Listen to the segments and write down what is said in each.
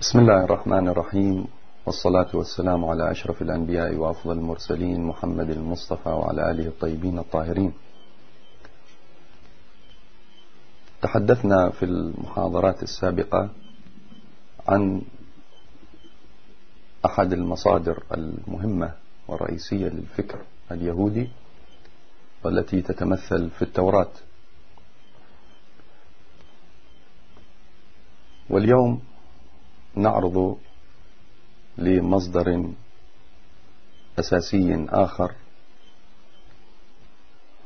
بسم الله الرحمن الرحيم والصلاة والسلام على أشرف الأنبياء وأفضل المرسلين محمد المصطفى وعلى آله الطيبين الطاهرين تحدثنا في المحاضرات السابقة عن أحد المصادر المهمة والرئيسية للفكر اليهودي والتي تتمثل في التوراة واليوم نعرض لمصدر أساسي آخر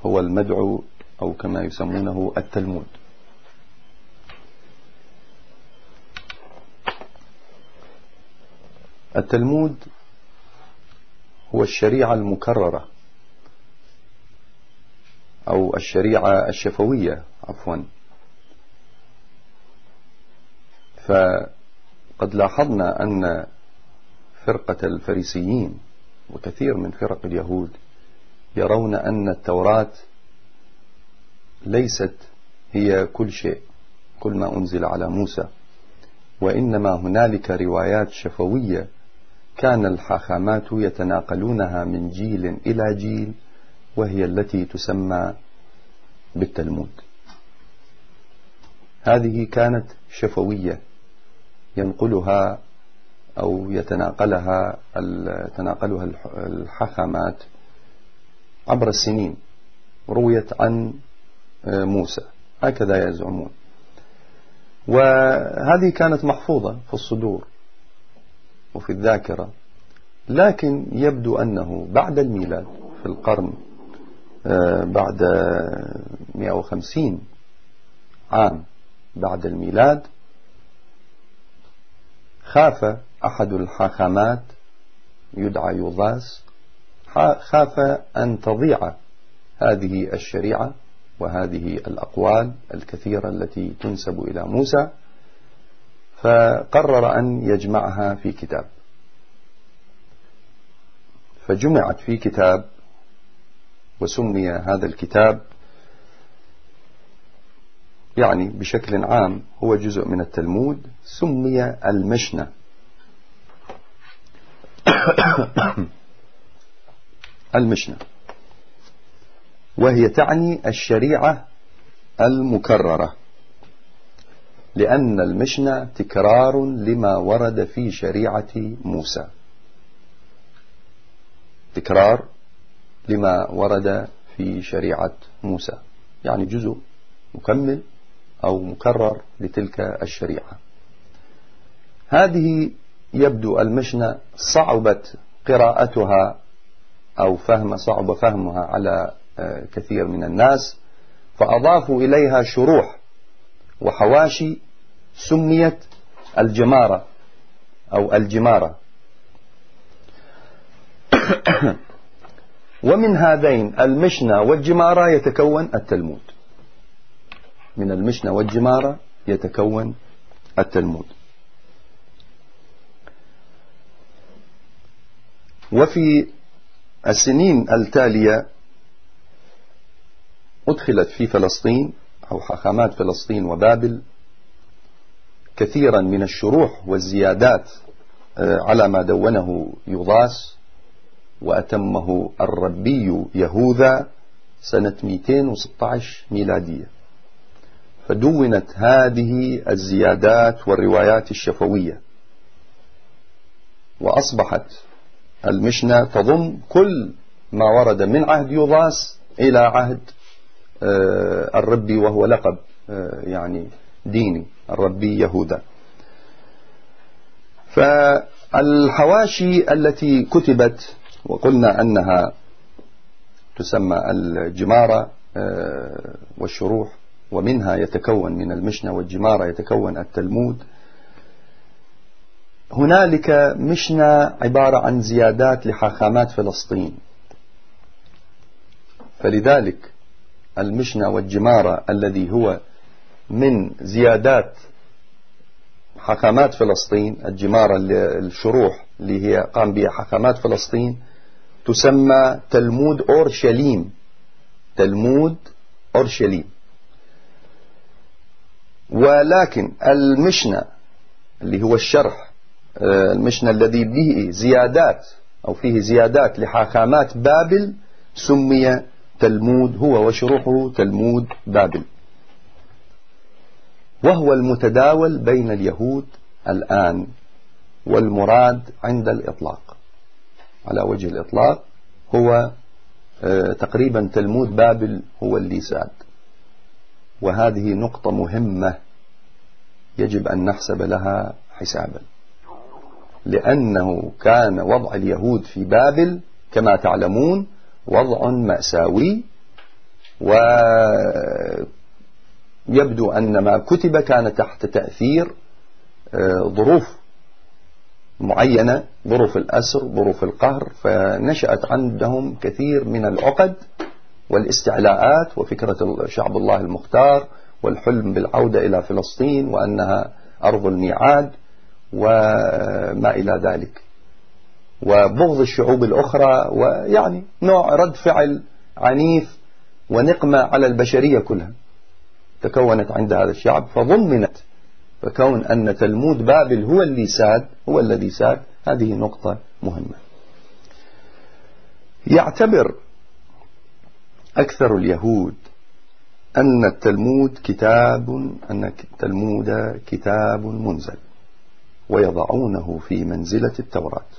هو المدعو أو كما يسمونه التلمود. التلمود هو الشريعة المكررة أو الشريعة الشفوية عفوا. فقد لاحظنا أن فرقة الفريسيين وكثير من فرق اليهود يرون أن التوراة ليست هي كل شيء كل ما أنزل على موسى. وإنما هنالك روايات شفوية كان الحاخامات يتناقلونها من جيل إلى جيل وهي التي تسمى بالتلمود. هذه كانت شفوية. ينقلها أو يتناقلها تناقلها الحاخامات عبر السنين. رويت عن موسى. هكذا يزعمون. وهذه كانت محفوظة في الصدور وفي الذاكرة. لكن يبدو أنه بعد الميلاد في القرن بعد 150 عام بعد الميلاد خاف أحد الحاخامات يدعى يوضاس خاف أن تضيع هذه الشريعة وهذه الأقوال الكثيرة التي تنسب إلى موسى فقرر أن يجمعها في كتاب. فجمعت في كتاب وسمي هذا الكتاب يعني بشكل عام هو جزء من التلمود سمي المشنى. المشنى. وهي تعني الشريعة المكررة. لأن المشنى تكرار لما ورد في شريعة موسى. تكرار لما ورد في شريعة موسى. يعني جزء مكمل أو مكرر لتلك الشريعة. هذه يبدو المشنى صعبت قراءتها أو فهم صعب فهمها على كثير من الناس فأضافوا إليها شروح وحواشي سميت الجمارة أو الجمارة. ومن هذين المشنى والجمارة يتكون التلمود. من المشنى والجمارة يتكون التلمود. وفي السنين التالية أدخلت في فلسطين أو حاخامات فلسطين وبابل كثيرا من الشروح والزيادات على ما دونه يضاس وأتمه الربي يهوذا سنة 216 ميلادية. فدونت هذه الزيادات والروايات الشفوية. وأصبحت المشنى تضم كل ما ورد من عهد يوضاس إلى عهد الربي وهو لقب يعني ديني الربي يهوذا فالحواشي التي كتبت وقلنا أنها تسمى الجمارة والشروح ومنها يتكون من المشنى والجمارة يتكون التلمود. هنالك مشنى عبارة عن زيادات لحاخامات فلسطين. فلذلك المشنى والجمارة الذي هو من زيادات حاخامات فلسطين الجمارة الشروح اللي هي قام بها حاخامات فلسطين تسمى تلمود أورشليم. تلمود أورشليم. ولكن المشنى اللي هو الشرح آه، المشنى الذي به زيادات أو فيه زيادات لحاخامات بابل سمي تلمود هو وشروحه تلمود بابل. وهو المتداول بين اليهود الآن والمراد عند الإطلاق. على وجه الإطلاق هو آه، تقريبا تلمود بابل هو الليساد وهذه نقطة مهمة يجب أن نحسب لها حسابا. لأنه كان وضع اليهود في بابل كما تعلمون وضع مأساوي ويبدو أن ما كتب كان تحت تأثير آه، ظروف معينة ظروف الأسر ظروف القهر فنشأت عندهم كثير من العقد. والاستعلاءات وفكرة شعب الله المختار والحلم بالعودة إلى فلسطين وأنها أرض الميعاد وما إلى ذلك. وبغض الشعوب الأخرى ويعني نوع رد فعل عنيف ونقمة على البشرية كلها تكونت عند هذا الشعب فضمنت فكون أن تلمود بابل هو اللي ساد هو الذي ساد. هذه نقطة مهمة. يعتبر أكثر اليهود أن التلمود كتاب أن التلمود كتاب منزل ويضعونه في منزلة التوراة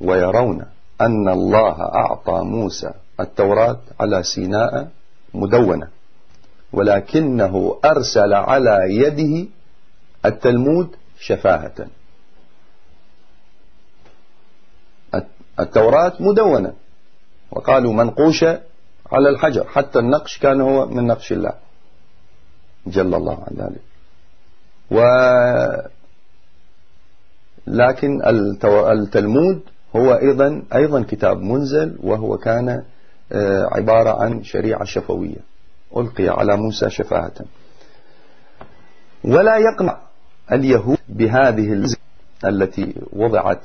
ويرون أن الله أعطى موسى التوراة على سيناء مدونة ولكنه أرسل على يده التلمود شفاهة. التوراة مدونة. وقالوا منقوشة على الحجر حتى النقش كان هو من نقش الله. جل الله عن ذلك. و لكن التلمود هو أيضا أيضا كتاب منزل وهو كان آه، عبارة عن شريعة شفوية. ألقي على موسى شفاهة ولا يقنع اليهود بهذه التي وضعت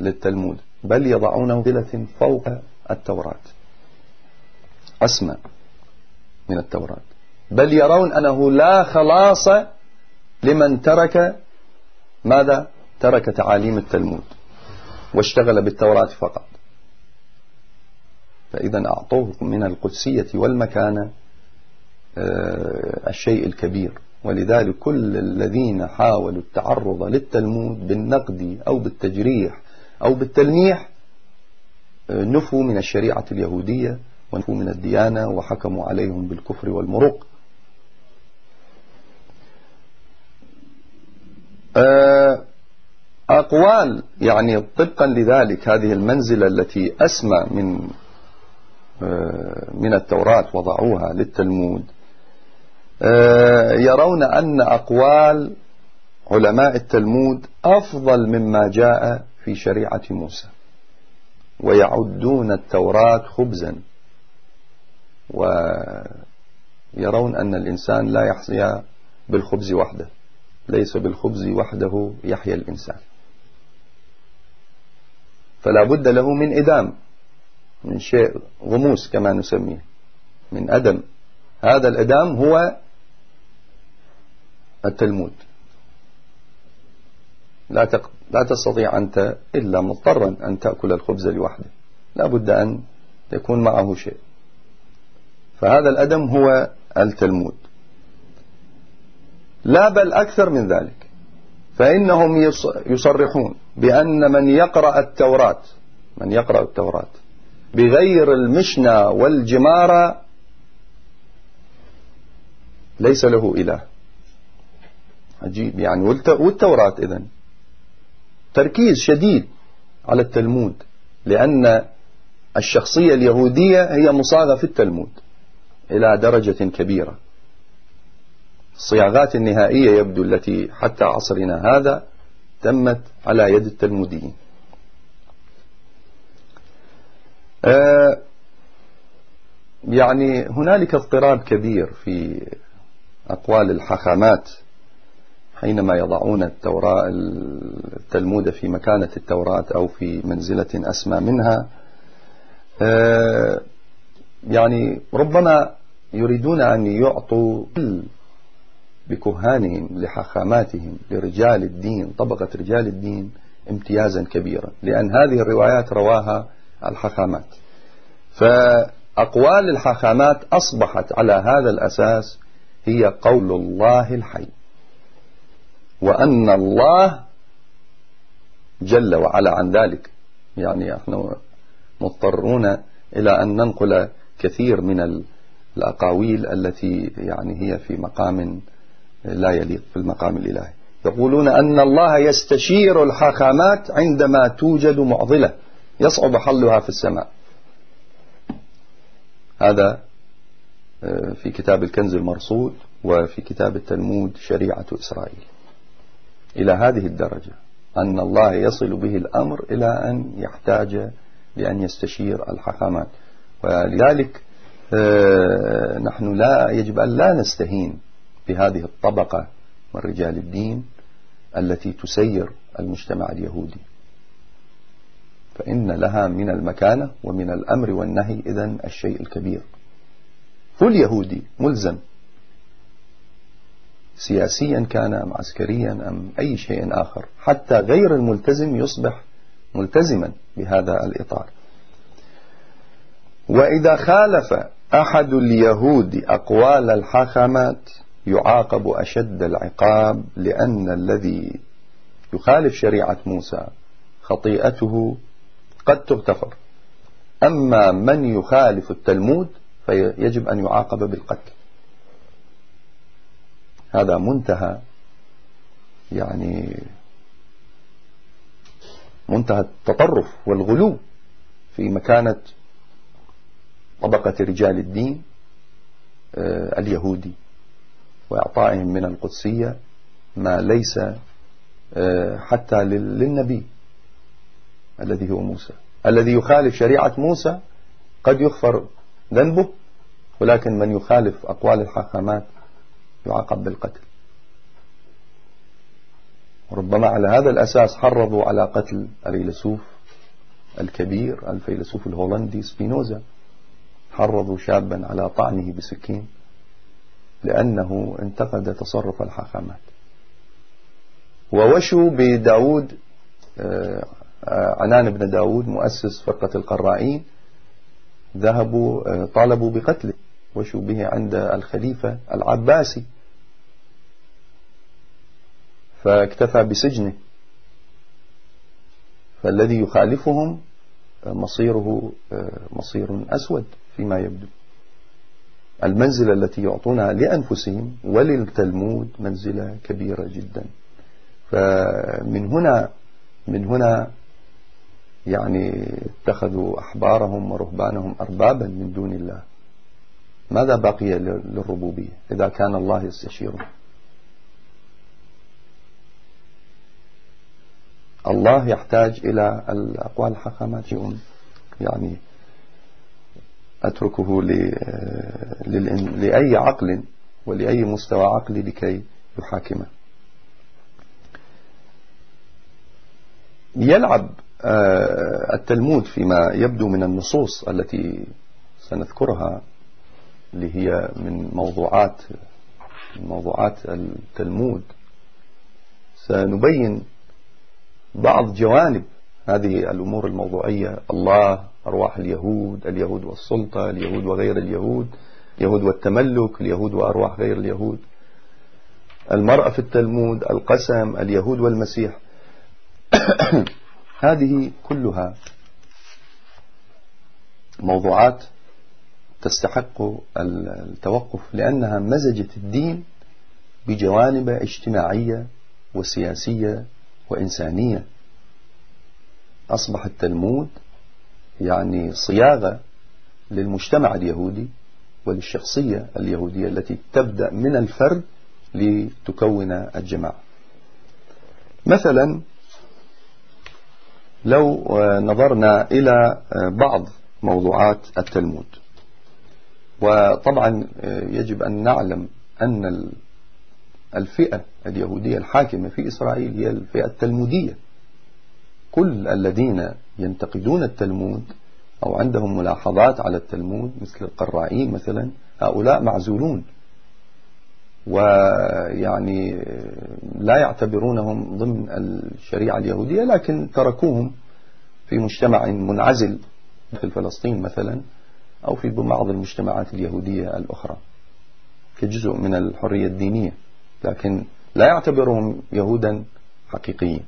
للتلمود بل يضعونه بلة فوق التوراة. أسمى من التوراة. بل يرون أنه لا خلاص لمن ترك ماذا؟ ترك تعاليم التلمود واشتغل بالتوراة فقط. فإذا أعطوه من القدسية والمكانة آه، الشيء الكبير. ولذلك كل الذين حاولوا التعرض للتلمود بالنقد أو بالتجريح أو بالتلميح نفوا من الشريعة اليهودية ونفوا من الديانة وحكموا عليهم بالكفر والمرق آه، أقوال يعني طبقا لذلك هذه المنزلة التي أسمى من من التوراة وضعوها للتلمود. آه، يرون أن أقوال علماء التلمود أفضل مما جاء في شريعة موسى. ويعدون التوراة خبزا. ويرون أن الإنسان لا يحيا بالخبز وحده ليس بالخبز وحده يحيا الإنسان. فلا بد له من إدام من شيء غموس كما نسميه من أدم. هذا الإدام هو التلمود. لا تق... لا تستطيع أنت إلا مضطرا أن تأكل الخبز لوحده. لا بد أن يكون معه شيء. فهذا الأدم هو التلمود. لا بل أكثر من ذلك. فإنهم يصرحون بأن من يقرأ التوراة من يقرأ التوراة بغير المشنى والجمارة ليس له إله. عجيب. يعني والتوراة إذن تركيز شديد على التلمود لأن الشخصية اليهودية هي مصاغة في التلمود إلى درجة كبيرة. الصياغات النهائية يبدو التي حتى عصرنا هذا تمت على يد التلموديين. آه، يعني هنالك اضطراب كبير في أقوال الحاخامات حينما يضعون التوراة التلمود في مكانة التوراة أو في منزلة أسمى منها آه، يعني ربما يريدون أن يعطوا بكهانهم لحخاماتهم لرجال الدين طبقة رجال الدين امتيازا كبيرا لأن هذه الروايات رواها الحخامات. فأقوال الحخامات أصبحت على هذا الأساس هي قول الله الحي. وأن الله جل وعلا عن ذلك. يعني نحن مضطرون إلى أن ننقل كثير من الأقاويل التي يعني هي في مقام لا يليق في المقام الإلهي. يقولون أن الله يستشير الحاخامات عندما توجد معضلة يصعب حلها في السماء. هذا آه، في كتاب الكنز المرصود وفي كتاب التلمود شريعة إسرائيل. إلى هذه الدرجة أن الله يصل به الأمر إلى أن يحتاج لأن يستشير الحكامات. ولذلك آه، نحن لا يجب أن لا نستهين بهذه الطبقة من رجال الدين التي تسير المجتمع اليهودي. فإن لها من المكانة ومن الأمر والنهي إذن الشيء الكبير. كل يهودي ملزم سياسيا كان أم عسكريا أم أي شيء آخر. حتى غير الملتزم يصبح ملتزما بهذا الإطار. وإذا خالف أحد اليهود أقوال الحاخامات يعاقب أشد العقاب لأن الذي يخالف شريعة موسى خطيئته قد تغتفر. أما من يخالف التلمود فيجب أن يعاقب بالقتل. هذا منتهى يعني منتهى التطرف والغلو في مكانة طبقة رجال الدين آه، اليهودي وإعطائهم من القدسية ما ليس آه، حتى للنبي الذي هو موسى. الذي يخالف شريعة موسى قد يغفر ذنبه ولكن من يخالف أقوال الحاخامات يعاقب بالقتل. ربما على هذا الأساس حرضوا على قتل الفيلسوف الكبير الفيلسوف الهولندي سبينوزا. حرضوا شابا على طعنه بسكين لأنه انتقد تصرف الحاخامات. ووشوا بداود آه، عنان بن داود مؤسس فرقة القرائين ذهبوا آه، طالبوا بقتله. وشوا به عند الخليفة العباسي. فاكتفى بسجنه. فالذي يخالفهم مصيره آه، مصير أسود فيما يبدو. المنزلة التي يعطونها لأنفسهم وللتلمود منزلة كبيرة جدا. فمن هنا من هنا يعني اتخذوا أحبارهم ورهبانهم أربابا من دون الله. ماذا بقي للربوبية إذا كان الله يستشيرهم؟ الله يحتاج إلى الأقوال الحكامات يعني أتركه لأي عقل ولأي مستوى عقلي لكي يحاكمه. يلعب آه، التلمود فيما يبدو من النصوص التي سنذكرها اللي هي من موضوعات موضوعات التلمود. سنبين بعض جوانب هذه الأمور الموضوعية الله أرواح اليهود اليهود والسلطة اليهود وغير اليهود اليهود والتملك اليهود وأرواح غير اليهود. المرأة في التلمود القسم اليهود والمسيح. هذه كلها موضوعات تستحق التوقف لأنها مزجت الدين بجوانب اجتماعية وسياسية وإنسانية. أصبح التلمود يعني صياغة للمجتمع اليهودي وللشخصية اليهودية التي تبدأ من الفرد لتكون الجماعة. مثلا لو نظرنا إلى بعض موضوعات التلمود وطبعا يجب أن نعلم أن الفئة اليهودية الحاكمة في إسرائيل هي الفئة التلمودية. كل الذين ينتقدون التلمود أو عندهم ملاحظات على التلمود مثل القرائين مثلا هؤلاء معزولون. ويعني لا يعتبرونهم ضمن الشريعة اليهودية لكن تركوهم في مجتمع منعزل في فلسطين مثلا أو في بعض المجتمعات اليهودية الأخرى. كجزء من الحرية الدينية. لكن لا يعتبرهم يهودا حقيقيين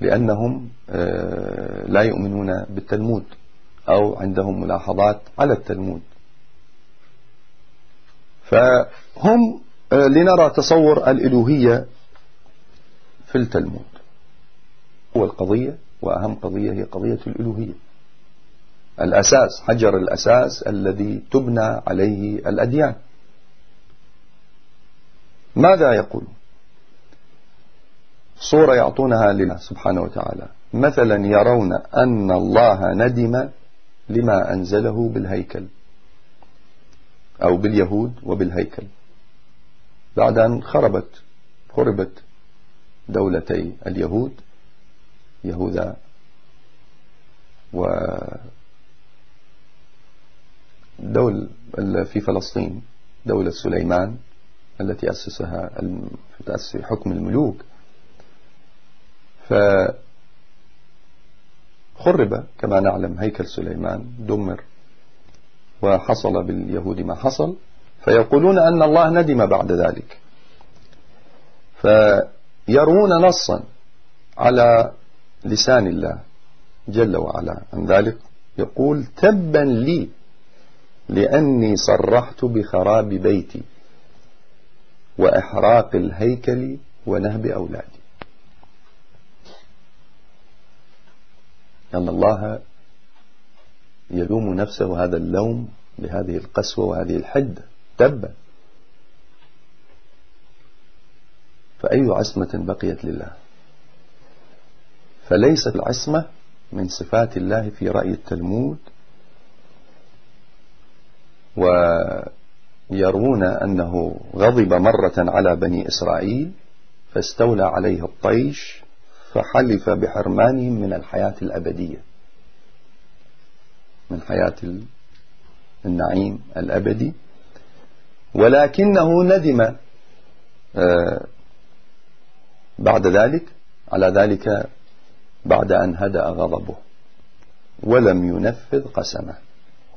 لأنهم آه، لا يؤمنون بالتلمود أو عندهم ملاحظات على التلمود. فهم آه، لنرى تصور الإلوهية في التلمود. هو القضية وأهم قضية هي قضية الإلوهية. الأساس حجر الأساس الذي تبنى عليه الأديان. ماذا يقول؟ صورة يعطونها لله سبحانه وتعالى. مثلا يرون أن الله ندم لما أنزله بالهيكل أو باليهود وبالهيكل. بعد أن خربت خربت دولتي اليهود يهوذا و دول في فلسطين دولة سليمان التي أسسها في حكم الملوك. فخرب كما نعلم هيكل سليمان دمر وحصل باليهود ما حصل فيقولون أن الله ندم بعد ذلك. فيرون نصا على لسان الله جل وعلا عن ذلك. يقول تبا لي لأني صرحت بخراب بيتي. وإحراق الهيكل ونهب أولادي. أن الله يلوم نفسه هذا اللوم بهذه القسوة وهذه الحدة تبا. فأي عصمة بقيت لله؟ فليست العصمة من صفات الله في رأي التلمود ويرون أنه غضب مرة على بني إسرائيل فاستولى عليه الطيش فحلف بحرمانهم من الحياة الأبدية. من حياة النعيم الأبدي. ولكنه ندم آه، بعد ذلك على ذلك بعد أن هدأ غضبه ولم ينفذ قسمه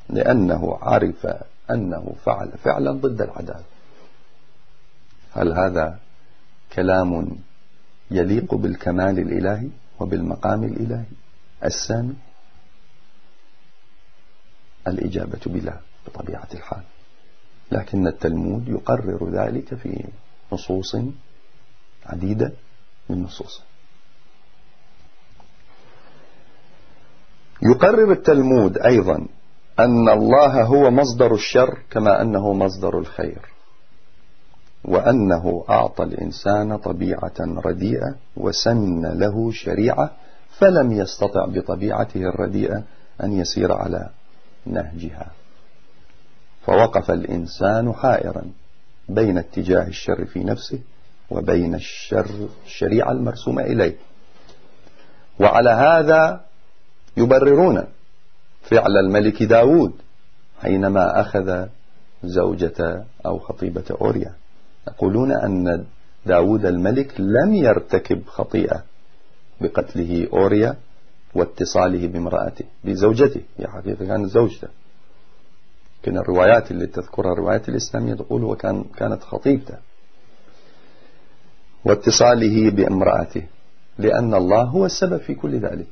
لأنه عرف أنه فعل فعلا ضد العدالة. هل هذا كلام يليق بالكمال الإلهي وبالمقام الإلهي؟ السامي. الإجابة بلا بطبيعة الحال. لكن التلمود يقرر ذلك في نصوص عديدة من نصوصه. يقرر التلمود أيضا أن الله هو مصدر الشر كما أنه مصدر الخير. وأنه أعطى الإنسان طبيعة رديئة وسن له شريعة فلم يستطع بطبيعته الرديئة أن يسير على نهجها. فوقف الإنسان حائرا بين اتجاه الشر في نفسه وبين الشر الشريعة المرسومة إليه. وعلى هذا يبررون فعل الملك داود حينما أخذ زوجة أو خطيبة أوريا. يقولون أن داود الملك لم يرتكب خطيئة بقتله أوريا واتصاله بامرأته بزوجته هي حقيقة كانت زوجته. لكن الروايات اللي تذكرها الروايات الإسلامية تقول هو كان كانت خطيبته. واتصاله بامرأته لأن الله هو السبب في كل ذلك.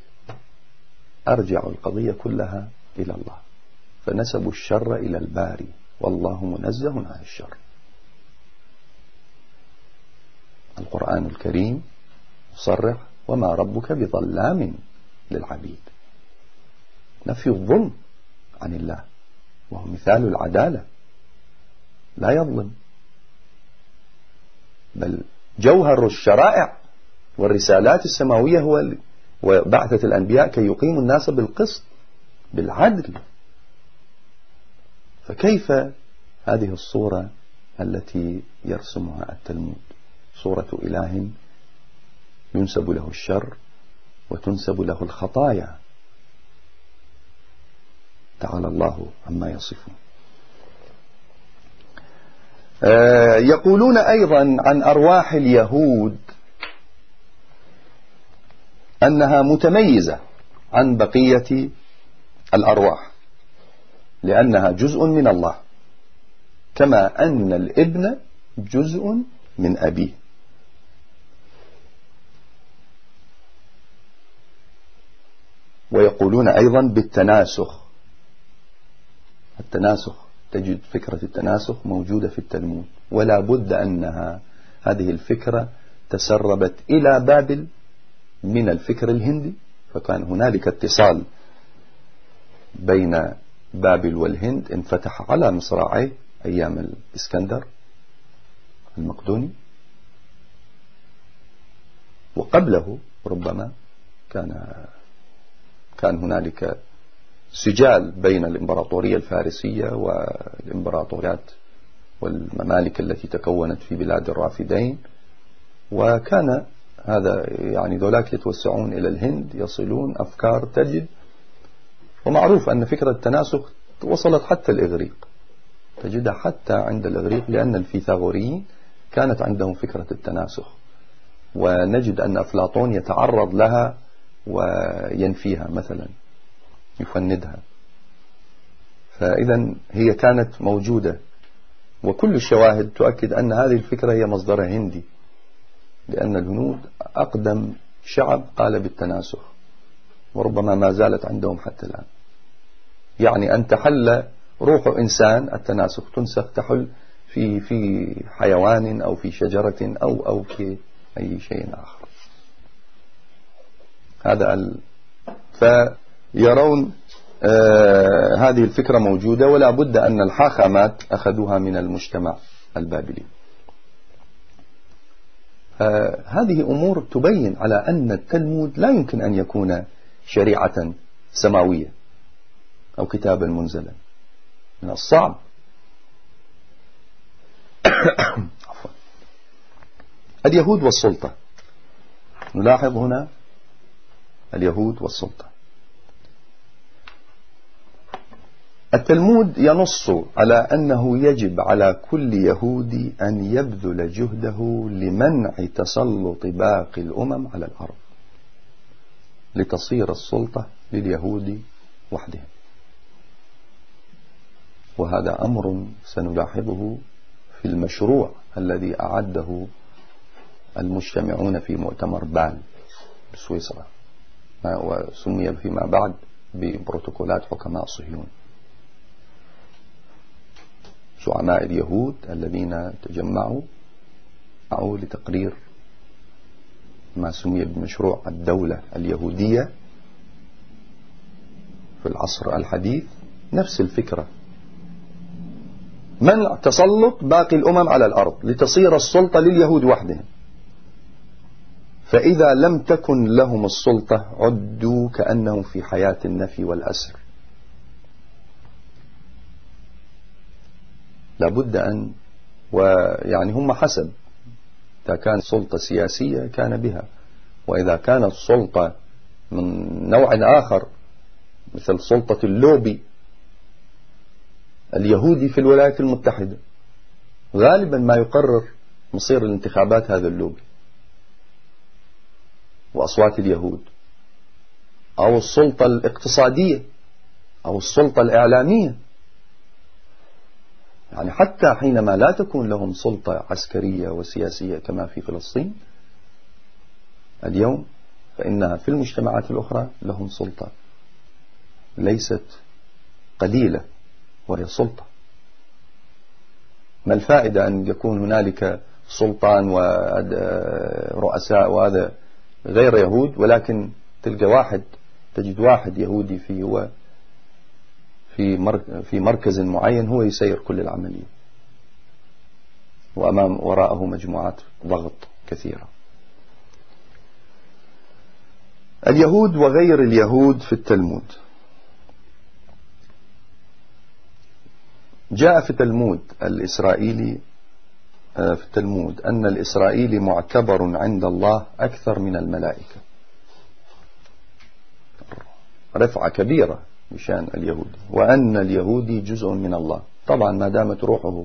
أرجع القضية كلها إلى الله. فنسبوا الشر إلى الباري. والله منزه عن الشر. القرآن الكريم صرح وما ربك بظلام للعبيد. نفي الظلم عن الله. وهو مثال العدالة. لا يظلم. بل جوهر الشرائع والرسالات السماوية هو وبعثة الأنبياء كي يقيموا الناس بالقسط بالعدل. فكيف هذه الصورة التي يرسمها التلمود صورة إله ينسب له الشر وتنسب له الخطايا. تعالى الله عما يصفون. آه، يقولون أيضا عن أرواح اليهود أنها متميزة عن بقية الأرواح لأنها جزء من الله كما أن الإبن جزء من أبيه. ويقولون أيضا بالتناسخ. التناسخ تجد فكرة التناسخ موجودة في التلمود ولا بد أنها هذه الفكرة تسربت إلى بابل من الفكر الهندي فكان هنالك اتصال بين بابل والهند انفتح على مصراعيه أيام الإسكندر المقدوني. وقبله ربما كان كان هنالك سجال بين الإمبراطورية الفارسية والإمبراطوريات والممالك التي تكونت في بلاد الرافدين وكان هذا يعني ذولاك يتوسعون إلى الهند يصلون أفكار تجد ومعروف أن فكرة التناسخ وصلت حتى الإغريق. تجدها حتى عند الإغريق لأن الفيثاغوريين كانت عندهم فكرة التناسخ ونجد أن أفلاطون يتعرض لها وينفيها مثلا يفندها. فإذا هي كانت موجودة. وكل الشواهد تؤكد أن هذه الفكرة هي مصدرها هندي. لأن الهنود أقدم شعب قال بالتناسخ وربما ما زالت عندهم حتى الآن. يعني أن تحل روح إنسان التناسخ تنسخ تحل في في حيوان أو في شجرة أو أو في أي شيء آخر. هذا ال... فيرون آه هذه الفكرة موجودة ولا بد أن الحاخامات أخذوها من المجتمع البابلي. آه هذه أمور تبين على أن التلمود لا يمكن أن يكون شريعة سماوية أو كتابا منزلا. من الصعب. اليهود والسلطة. نلاحظ هنا اليهود والسلطة. التلمود ينص على أنه يجب على كل يهودي أن يبذل جهده لمنع تسلط باقي الأمم على الأرض لتصير السلطة لليهود وحدهم. وهذا أمر سنلاحظه في المشروع الذي أعده المجتمعون في مؤتمر بال بسويسرا وسمي فيما بعد ببروتوكولات حكماء صهيون زعماء اليهود الذين تجمعوا معه لتقرير ما سمي بمشروع الدولة اليهودية في العصر الحديث نفس الفكرة. منع تسلط باقي الأمم على الأرض لتصير السلطة لليهود وحدهم. فإذا لم تكن لهم السلطة عدوا كأنهم في حياة النفي والأسر. لابد أن ويعني هم حسب. إذا كانت سلطة سياسية كان بها. وإذا كانت سلطة من نوع آخر مثل سلطة اللوبي اليهودي في الولايات المتحدة غالبا ما يقرر مصير الانتخابات هذا اللوبي وأصوات اليهود أو السلطة الاقتصادية أو السلطة الإعلامية. يعني حتى حينما لا تكون لهم سلطة عسكرية وسياسية كما في فلسطين اليوم فإنها في المجتمعات الأخرى لهم سلطة ليست قليلة وهي سلطة. ما الفائدة أن يكون هنالك سلطان ورؤساء وهذا غير يهود؟ ولكن تلقى واحد تجد واحد يهودي في هو في في مركز معين هو يسير كل العملية. وأمام وراءه مجموعات ضغط كثيرة. اليهود وغير اليهود في التلمود. جاء في التلمود الإسرائيلي آه، في التلمود أن الإسرائيلي معتبر عند الله أكثر من الملائكة. رفعة كبيرة. بشان اليهودي وأن اليهودي جزء من الله. طبعا ما دامت روحه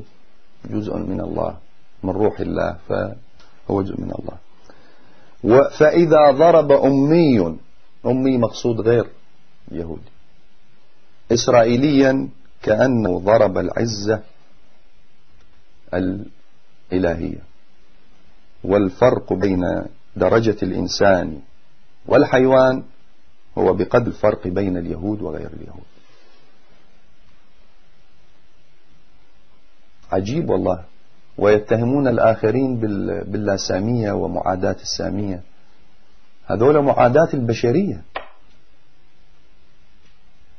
جزء من الله من روح الله فهو جزء من الله. فإذا ضرب أمي أمي مقصود غير يهودي. إسرائيليا كأنه ضرب العزة الإلهية. والفرق بين درجة الإنسان والحيوان هو بقدر الفرق بين اليهود وغير اليهود. عجيب والله. ويتهمون الآخرين باللاسامية ومعاداة السامية. هذول معاداة البشرية.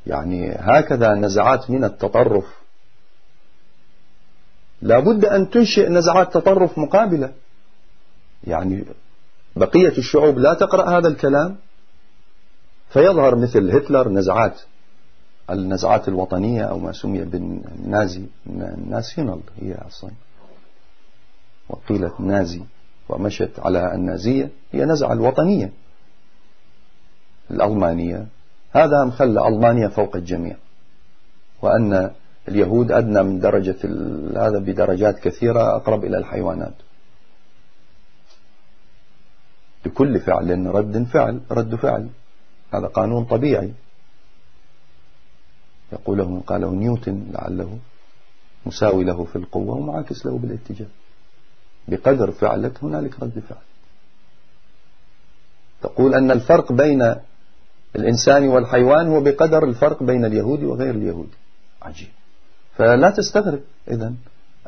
يعني هكذا نزعات من التطرف. لابد أن تنشئ نزعات تطرف مقابلة. يعني بقية الشعوب لا تقرأ هذا الكلام. فيظهر مثل هتلر نزعات النزعات الوطنية أو ما سمي بالنازي ناسيونال هي أصلا. وقيلت نازي ومشت على النازية هي نزعة الوطنية الألمانية. هذا مخلى ألمانيا فوق الجميع. وأن اليهود أدنى من درجة هذا بدرجات كثيرة أقرب إلى الحيوانات. لكل فعل رد فعل رد فعل. هذا قانون طبيعي. يقوله قاله نيوتن لعله مساوي له في القوة ومعاكس له بالاتجاه. بقدر فعلك هنالك رد فعل. تقول أن الفرق بين الإنسان والحيوان هو بقدر الفرق بين اليهودي وغير اليهودي عجيب. فلا تستغرب إذن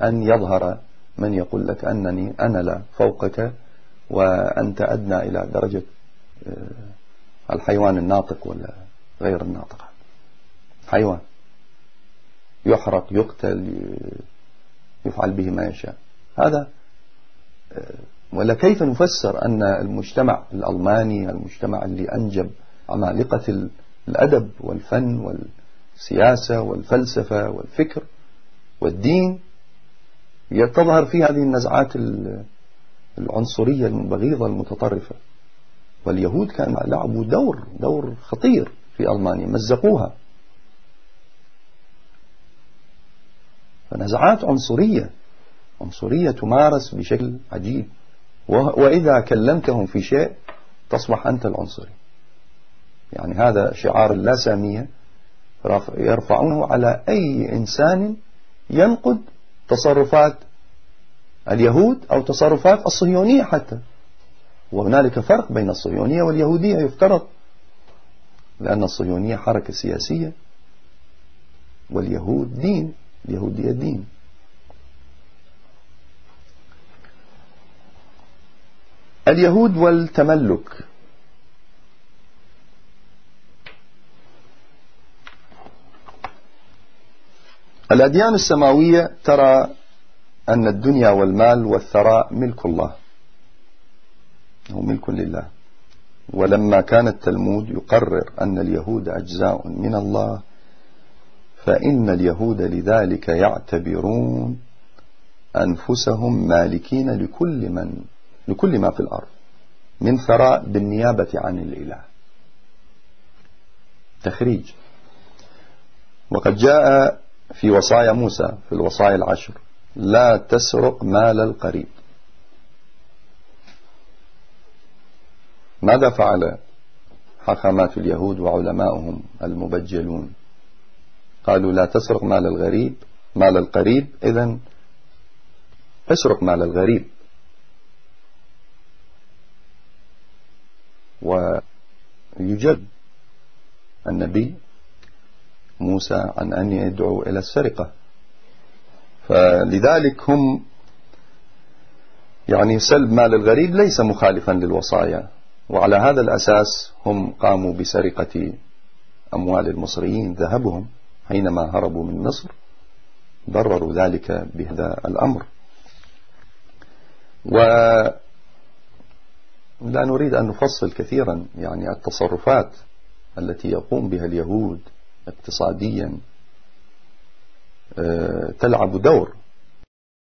أن يظهر من يقول لك أنني أنا لا فوقك وأنت أدنى إلى درجة آه، الحيوان الناطق ولا غير الناطق؟ حيوان. يحرق يقتل يفعل به ما يشاء. هذا آه، ولا كيف نفسر أن المجتمع الألماني المجتمع اللي أنجب عمالقة الأدب والفن والسياسة والفلسفة والفكر والدين تظهر فيه هذه النزعات العنصرية البغيضة المتطرفة. واليهود كانوا لعبوا دور دور خطير في ألمانيا مزقوها. فنزعات عنصرية عنصرية تمارس بشكل عجيب. وإذا كلمتهم في شيء تصبح أنت العنصري. يعني هذا شعار اللاسامية يرفعونه على أي إنسان ينقد تصرفات اليهود أو تصرفات الصهيونية حتى. وهنالك فرق بين الصهيونية واليهودية يفترض لأن الصهيونية حركة سياسية واليهود دين اليهودية دين. اليهود والتملك. الأديان السماوية ترى أن الدنيا والمال والثراء ملك الله. هو ملك لله. ولما كان التلمود يقرر أن اليهود أجزاء من الله فإن اليهود لذلك يعتبرون أنفسهم مالكين لكل من لكل ما في الأرض من ثراء بالنيابة عن الإله. تخريج. وقد جاء في وصايا موسى في الوصايا العشر لا تسرق مال القريب. ماذا فعل حكمات اليهود وعلماؤهم المبجلون؟ قالوا لا تسرق مال الغريب مال القريب إذا اسرق مال الغريب. ويجد النبي موسى عن أن يدعو إلى السرقة. فلذلك هم يعني سلب مال الغريب ليس مخالفا للوصايا. وعلى هذا الأساس هم قاموا بسرقة أموال المصريين ذهبهم حينما هربوا من مصر. ضرروا ذلك بهذا الأمر. ولا نريد أن نفصل كثيرا يعني التصرفات التي يقوم بها اليهود اقتصاديا آه، تلعب دور